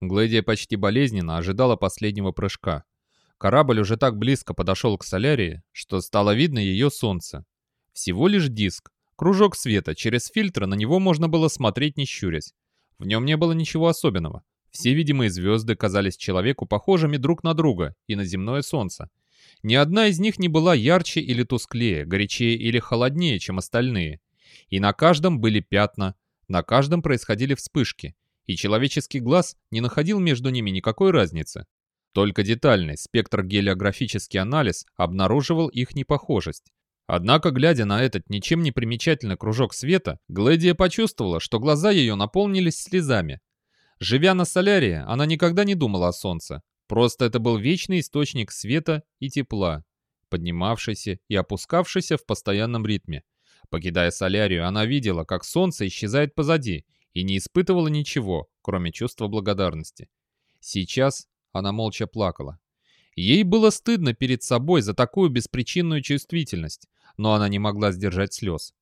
Глэдия почти болезненно ожидала последнего прыжка. Корабль уже так близко подошел к солярии, что стало видно ее солнце. Всего лишь диск, кружок света, через фильтры на него можно было смотреть не щурясь. В нем не было ничего особенного. Все видимые звезды казались человеку похожими друг на друга и на земное солнце. Ни одна из них не была ярче или тусклее, горячее или холоднее, чем остальные. И на каждом были пятна, на каждом происходили вспышки, и человеческий глаз не находил между ними никакой разницы. Только детальный спектрогелиографический анализ обнаруживал их непохожесть. Однако, глядя на этот ничем не примечательный кружок света, Глэдия почувствовала, что глаза ее наполнились слезами. Живя на солярии, она никогда не думала о солнце. Просто это был вечный источник света и тепла, поднимавшийся и опускавшийся в постоянном ритме. Покидая солярию, она видела, как солнце исчезает позади, и не испытывала ничего, кроме чувства благодарности. Сейчас она молча плакала. Ей было стыдно перед собой за такую беспричинную чувствительность, но она не могла сдержать слез.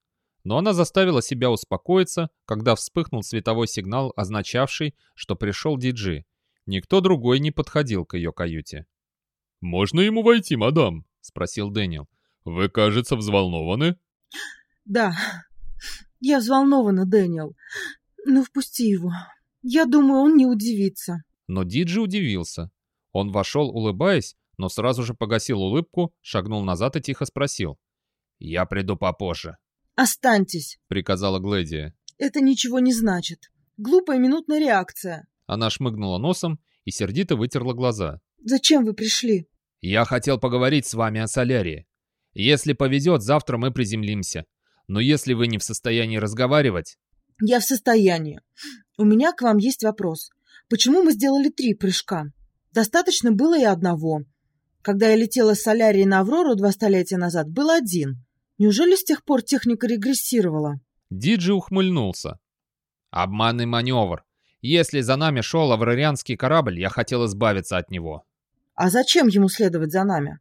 Но она заставила себя успокоиться, когда вспыхнул световой сигнал, означавший, что пришел диджи. Никто другой не подходил к ее каюте. «Можно ему войти, мадам?» — спросил Дэниел. «Вы, кажется, взволнованы?» «Да, я взволнована, Дэниел. Ну, впусти его. Я думаю, он не удивится». Но Диджи удивился. Он вошел, улыбаясь, но сразу же погасил улыбку, шагнул назад и тихо спросил. «Я приду попозже». «Останьтесь», — приказала Глэдия. «Это ничего не значит. Глупая минутная реакция». Она шмыгнула носом и сердито вытерла глаза. «Зачем вы пришли?» «Я хотел поговорить с вами о солярии. Если повезет, завтра мы приземлимся. Но если вы не в состоянии разговаривать...» «Я в состоянии. У меня к вам есть вопрос. Почему мы сделали три прыжка? Достаточно было и одного. Когда я летела с Солярии на Аврору два столетия назад, был один. Неужели с тех пор техника регрессировала? Диджи ухмыльнулся. Обманный маневр. Если за нами шел аврарианский корабль, я хотел избавиться от него. А зачем ему следовать за нами?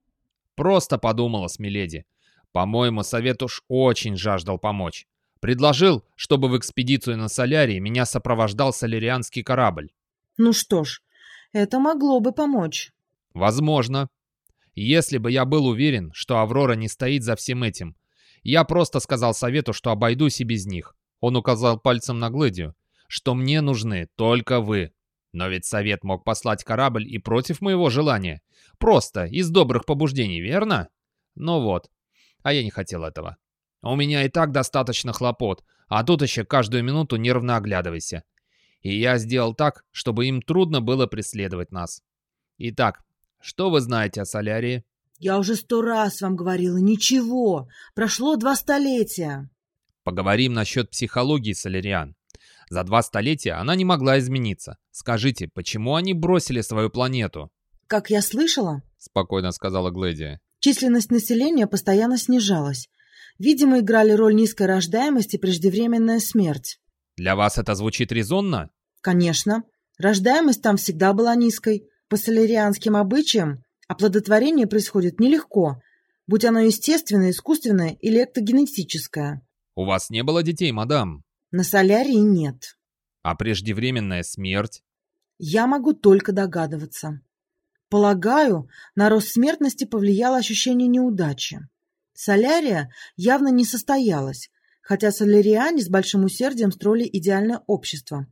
Просто подумала Смиледи. По-моему, совет уж очень жаждал помочь. Предложил, чтобы в экспедицию на Солярии меня сопровождал солярианский корабль. Ну что ж, это могло бы помочь. Возможно. Если бы я был уверен, что Аврора не стоит за всем этим. Я просто сказал совету, что обойдусь и без них. Он указал пальцем на Глэдию, что мне нужны только вы. Но ведь совет мог послать корабль и против моего желания. Просто, из добрых побуждений, верно? Ну вот. А я не хотел этого. У меня и так достаточно хлопот, а тут еще каждую минуту нервно оглядывайся. И я сделал так, чтобы им трудно было преследовать нас. Итак, что вы знаете о Солярии? Я уже сто раз вам говорила, ничего. Прошло два столетия. Поговорим насчет психологии соляриан. За два столетия она не могла измениться. Скажите, почему они бросили свою планету? Как я слышала, спокойно сказала Глэдия. Численность населения постоянно снижалась. Видимо, играли роль низкой рождаемость и преждевременная смерть. Для вас это звучит резонно? Конечно. Рождаемость там всегда была низкой. По солярианским обычаям оплодотворение происходит нелегко, будь оно естественное, искусственное или эктогенетическое. У вас не было детей, мадам? На солярии нет. А преждевременная смерть? Я могу только догадываться. Полагаю, на рост смертности повлияло ощущение неудачи. Солярия явно не состоялась, хотя соляриане с большим усердием строили идеальное общество,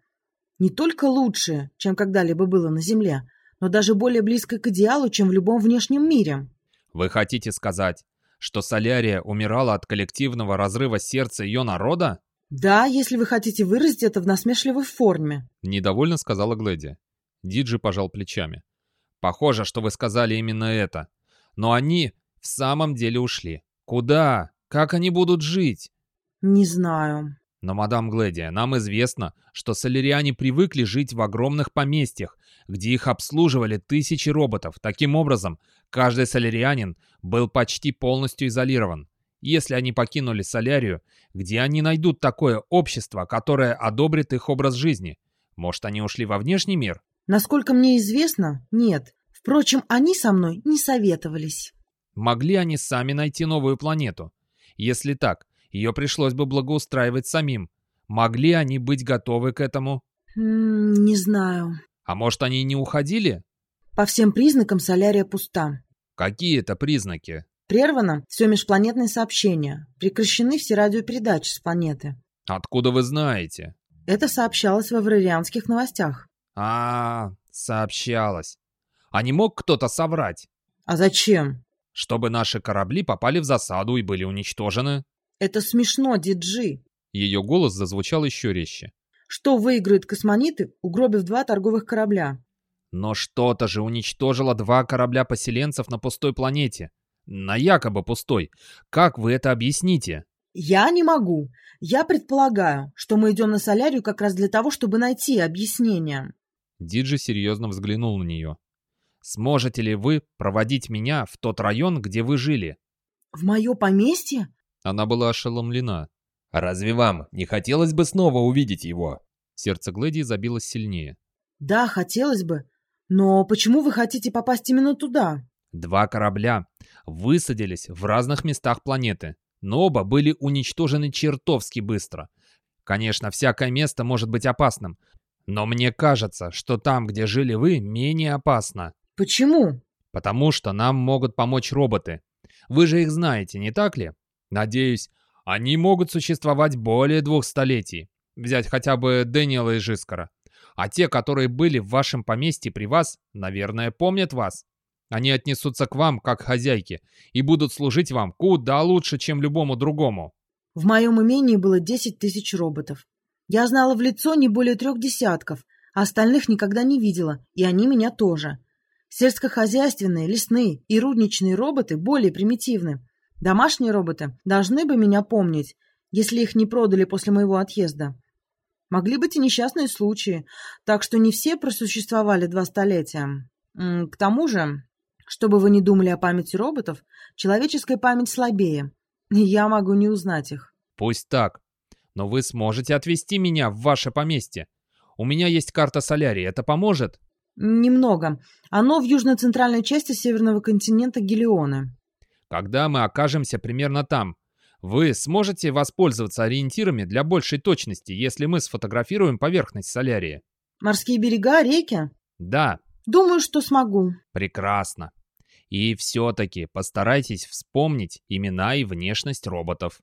не только лучшее, чем когда-либо было на Земле, но даже более близкое к идеалу, чем в любом внешнем мире. Вы хотите сказать, что Солярия умирала от коллективного разрыва сердца ее народа? Да, если вы хотите выразить это в насмешливой форме. Недовольно сказала Глэди. Диджи пожал плечами. Похоже, что вы сказали именно это. Но они в самом деле ушли. Куда? Как они будут жить? Не знаю. Но, мадам Гледия, нам известно, что соляриане привыкли жить в огромных поместьях, где их обслуживали тысячи роботов. Таким образом, каждый солярианин был почти полностью изолирован. Если они покинули солярию, где они найдут такое общество, которое одобрит их образ жизни? Может, они ушли во внешний мир? Насколько мне известно, нет. Впрочем, они со мной не советовались. Могли они сами найти новую планету? Если так, ее пришлось бы благоустраивать самим. Могли они быть готовы к этому? Не знаю. А может, они не уходили? По всем признакам солярия пуста. Какие это признаки? Прервано все межпланетные сообщения. Прекращены все радиопередачи с планеты. Откуда вы знаете? Это сообщалось в аврарианских новостях. А, сообщалось. А не мог кто-то соврать? А зачем? Чтобы наши корабли попали в засаду и были уничтожены. Это смешно, Диджи. Ее голос зазвучал еще резче. Что выиграют космониты, угробив два торговых корабля? Но что-то же уничтожило два корабля поселенцев на пустой планете. На якобы пустой. Как вы это объясните? Я не могу. Я предполагаю, что мы идем на Солярию как раз для того, чтобы найти объяснение. Диджи серьезно взглянул на нее. Сможете ли вы проводить меня в тот район, где вы жили? В мое поместье? Она была ошеломлена. «Разве вам не хотелось бы снова увидеть его?» Сердце Глэди забилось сильнее. Да, хотелось бы. Но почему вы хотите попасть именно туда? Два корабля высадились в разных местах планеты, но оба были уничтожены чертовски быстро. Конечно, всякое место может быть опасным, но мне кажется, что там, где жили вы, менее опасно. Почему? Потому что нам могут помочь роботы. Вы же их знаете, не так ли? Надеюсь, они могут существовать более двух столетий. Взять хотя бы Дэниела и Жискара. А те, которые были в вашем поместье при вас, наверное, помнят вас. Они отнесутся к вам как хозяйки и будут служить вам куда лучше, чем любому другому. В моем имении было 10 тысяч роботов. Я знала в лицо не более трех десятков, а остальных никогда не видела, и они меня тоже. Сельскохозяйственные, лесные и рудничные роботы более примитивны. Домашние роботы должны бы меня помнить, если их не продали после моего отъезда. Могли быть и несчастные случаи, так что не все просуществовали два столетия. К тому же, чтобы вы не думали о памяти роботов, человеческая память слабее, и я могу не узнать их. Пусть так, но вы сможете отвезти меня в ваше поместье. У меня есть карта Солярии, это поможет? Немного. Оно в южно-центральной части северного континента Гелионы. Когда мы окажемся примерно там, вы сможете воспользоваться ориентирами для большей точности, если мы сфотографируем поверхность Солярии? Морские берега, реки? Да. Думаю, что смогу. Прекрасно. И все-таки постарайтесь вспомнить имена и внешность роботов.